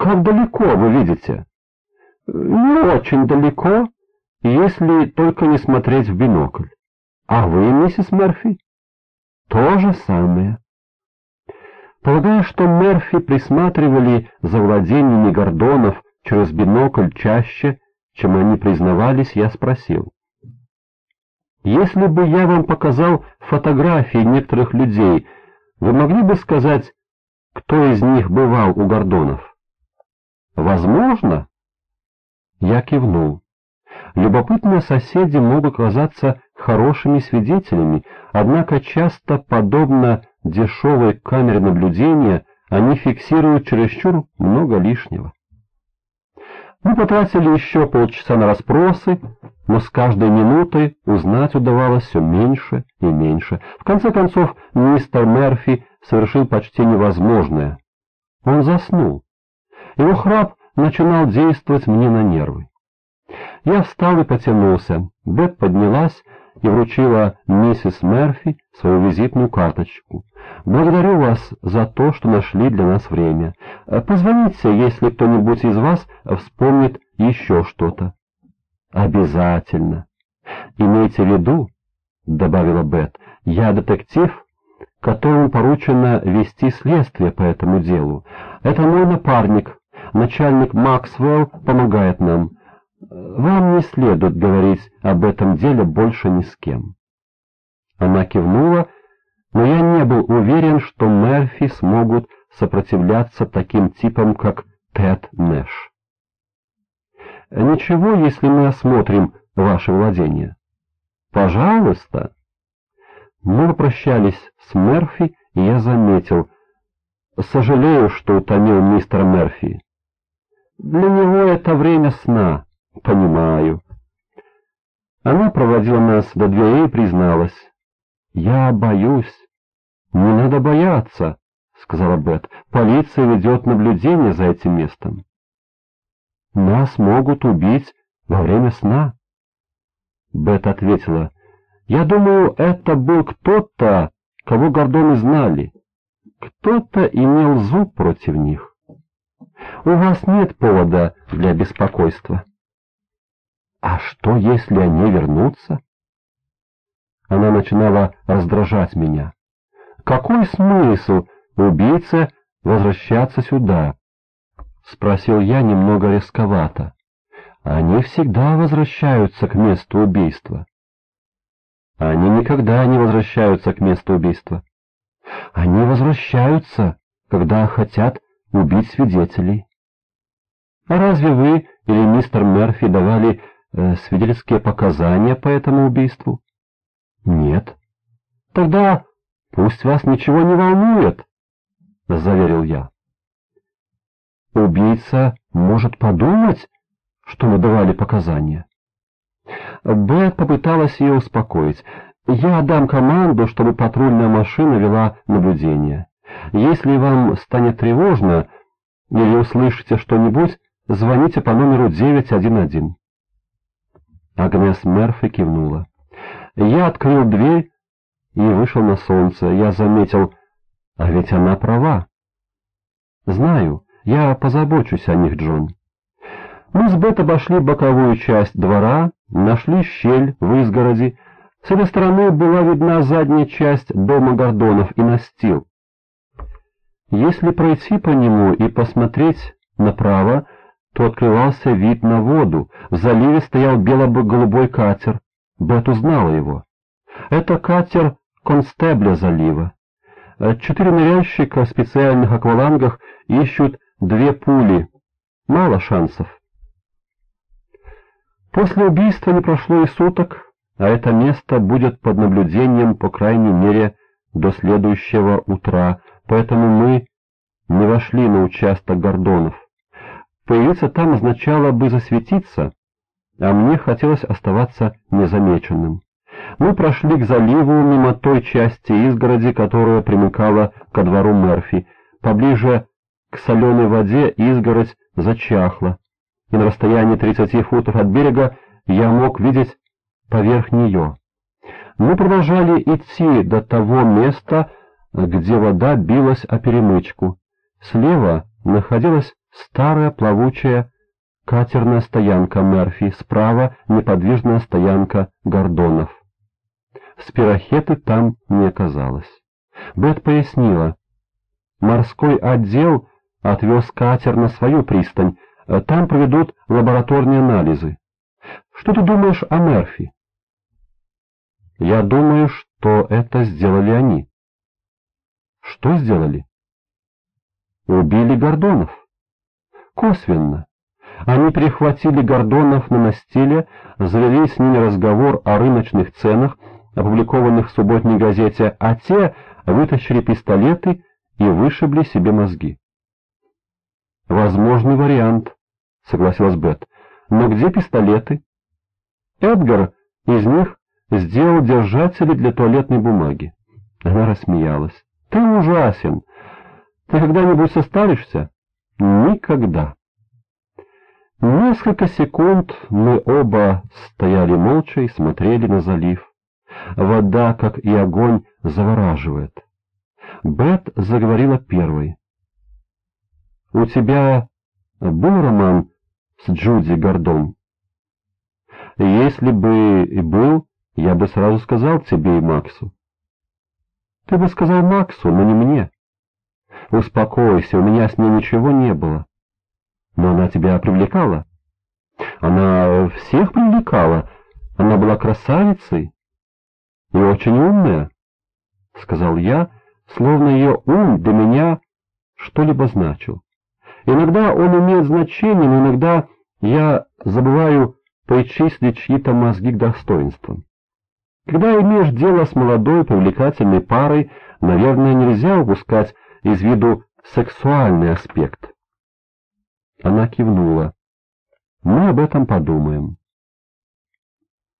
Как далеко вы видите? Не очень далеко, если только не смотреть в бинокль. А вы, миссис Мерфи? То же самое. Полагая, что Мерфи присматривали за владениями Гордонов через бинокль чаще, чем они признавались, я спросил. Если бы я вам показал фотографии некоторых людей, вы могли бы сказать, кто из них бывал у Гордонов? Возможно? Я кивнул. Любопытные соседи могут казаться хорошими свидетелями, однако часто, подобно дешевой камере наблюдения, они фиксируют чересчур много лишнего. Мы потратили еще полчаса на расспросы, но с каждой минутой узнать удавалось все меньше и меньше. В конце концов, мистер Мерфи совершил почти невозможное. Он заснул. Его храп начинал действовать мне на нервы. Я встал и потянулся. Бет поднялась и вручила миссис Мерфи свою визитную карточку. «Благодарю вас за то, что нашли для нас время. Позвоните, если кто-нибудь из вас вспомнит еще что-то». «Обязательно. Имейте в виду, — добавила Бет, — я детектив, которому поручено вести следствие по этому делу. Это мой напарник, начальник Максвелл помогает нам». Вам не следует говорить об этом деле больше ни с кем. Она кивнула, но я не был уверен, что Мерфи смогут сопротивляться таким типам, как Тед Нэш. Ничего, если мы осмотрим ваше владение. Пожалуйста. Мы попрощались с Мерфи, и я заметил. Сожалею, что утомил мистера Мерфи. Для него это время сна. Понимаю. Она проводила нас до дверей и призналась. Я боюсь. Не надо бояться, сказала Бет. Полиция ведет наблюдение за этим местом. Нас могут убить во время сна. Бет ответила. Я думаю, это был кто-то, кого Гордоны знали. Кто-то имел зуб против них. У вас нет повода для беспокойства. А что, если они вернутся? Она начинала раздражать меня. Какой смысл убийце возвращаться сюда? Спросил я немного рисковато. Они всегда возвращаются к месту убийства. Они никогда не возвращаются к месту убийства. Они возвращаются, когда хотят убить свидетелей. А разве вы или мистер Мерфи давали э, свидетельские показания по этому убийству? Нет. Тогда пусть вас ничего не волнует, заверил я. Убийца может подумать, что мы давали показания. Бет попыталась ее успокоить. Я дам команду, чтобы патрульная машина вела наблюдение. Если вам станет тревожно или услышите что-нибудь, звоните по номеру 911. Агнес Мерфи кивнула. Я открыл дверь и вышел на солнце. Я заметил, а ведь она права. Знаю, я позабочусь о них, Джон. Мы с Бет обошли боковую часть двора, нашли щель в изгороди. С этой стороны была видна задняя часть дома Гордонов и настил. Если пройти по нему и посмотреть направо, то открывался вид на воду. В заливе стоял бело-голубой катер. Бет узнала его. Это катер Констебля залива. Четыре ныряльщика в специальных аквалангах ищут две пули. Мало шансов. После убийства не прошло и суток, а это место будет под наблюдением, по крайней мере, до следующего утра, поэтому мы не вошли на участок Гордонов. Появиться там означало бы засветиться, а мне хотелось оставаться незамеченным. Мы прошли к заливу мимо той части изгороди, которая примыкала ко двору Мерфи. Поближе к соленой воде изгородь зачахла, и на расстоянии 30 футов от берега я мог видеть поверх нее. Мы продолжали идти до того места, где вода билась о перемычку. Слева находилась старая плавучая катерная стоянка Мерфи, справа неподвижная стоянка Гордонов. Спирохеты там не оказалось. Бет пояснила. Морской отдел отвез катер на свою пристань, там проведут лабораторные анализы. Что ты думаешь о Мерфи? Я думаю, что это сделали они. Что сделали? Убили Гордонов. Косвенно. Они прихватили Гордонов на настиле, завели с ними разговор о рыночных ценах, опубликованных в субботней газете, а те вытащили пистолеты и вышибли себе мозги. «Возможный вариант», — согласилась Бет. «Но где пистолеты?» Эдгар из них сделал держатели для туалетной бумаги. Она рассмеялась. «Ты ужасен! Ты когда-нибудь состаришься?» «Никогда!» Несколько секунд мы оба стояли молча и смотрели на залив. Вода, как и огонь, завораживает. Бет заговорила первой. «У тебя был роман с Джуди Гордон?» «Если бы и был, я бы сразу сказал тебе и Максу». «Ты бы сказал Максу, но не мне». «Успокойся, у меня с ней ничего не было». Но она тебя привлекала? Она всех привлекала. Она была красавицей и очень умная, — сказал я, словно ее ум для меня что-либо значил. Иногда он имеет значение, но иногда я забываю причислить чьи-то мозги к достоинствам. Когда имеешь дело с молодой привлекательной парой, наверное, нельзя упускать из виду сексуальный аспект. Она кивнула. «Мы об этом подумаем».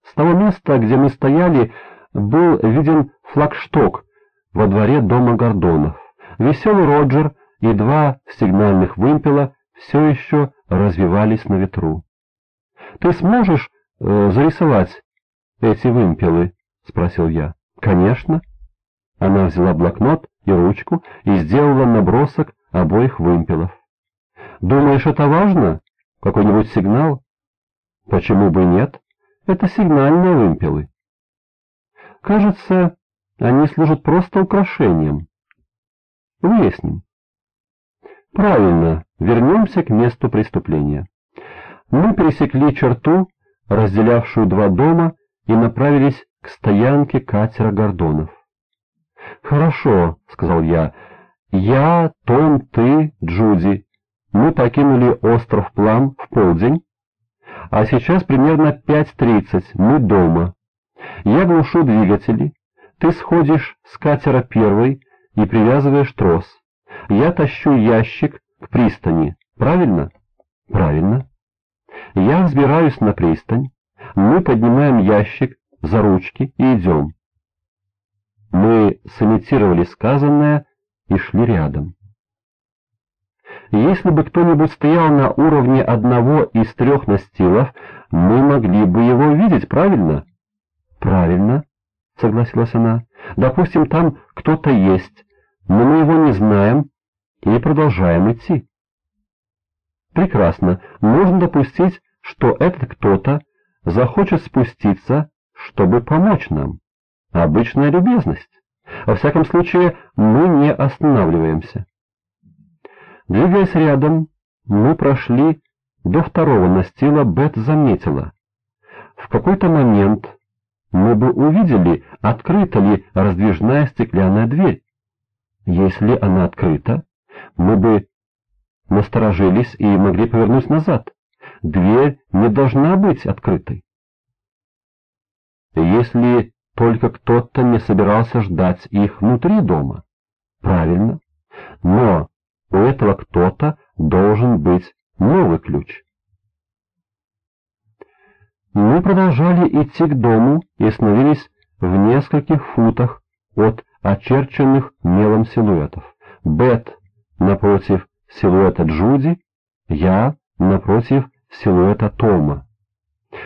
С того места, где мы стояли, был виден флагшток во дворе дома Гордонов. Веселый Роджер и два сигнальных вымпела все еще развивались на ветру. «Ты сможешь э, зарисовать эти вымпелы?» — спросил я. «Конечно». Она взяла блокнот и ручку и сделала набросок обоих вымпелов. Думаешь, это важно? Какой-нибудь сигнал? Почему бы нет? Это сигнальные вымпелы. Кажется, они служат просто украшением. Выясним. Правильно, вернемся к месту преступления. Мы пересекли черту, разделявшую два дома, и направились к стоянке катера Гордонов. «Хорошо», — сказал я, — «я, Том, ты, Джуди, мы покинули остров Плам в полдень, а сейчас примерно 5.30, мы дома. Я глушу двигатели, ты сходишь с катера первой и привязываешь трос. Я тащу ящик к пристани, правильно? Правильно. Я взбираюсь на пристань, мы поднимаем ящик за ручки и идем. Мы сымитировали сказанное и шли рядом. Если бы кто-нибудь стоял на уровне одного из трех настилов, мы могли бы его видеть, правильно? Правильно, согласилась она. Допустим, там кто-то есть, но мы его не знаем и продолжаем идти. Прекрасно. Можно допустить, что этот кто-то захочет спуститься, чтобы помочь нам. Обычная любезность. Во всяком случае, мы не останавливаемся. Двигаясь рядом, мы прошли до второго настила, Бет заметила. В какой-то момент мы бы увидели, открыта ли раздвижная стеклянная дверь. Если она открыта, мы бы насторожились и могли повернуть назад. Дверь не должна быть открытой. Если только кто-то не собирался ждать их внутри дома. Правильно. Но у этого кто-то должен быть новый ключ. Мы продолжали идти к дому и остановились в нескольких футах от очерченных мелом силуэтов. Бет напротив силуэта Джуди, я напротив силуэта Тома.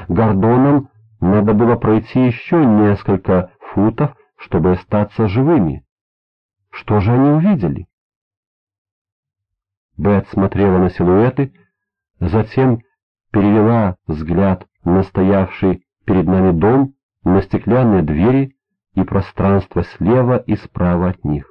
Гордонам надо было пройти еще несколько футов, чтобы остаться живыми. Что же они увидели? Бет смотрела на силуэты, затем перевела взгляд на стоявший перед нами дом, на стеклянные двери и пространство слева и справа от них.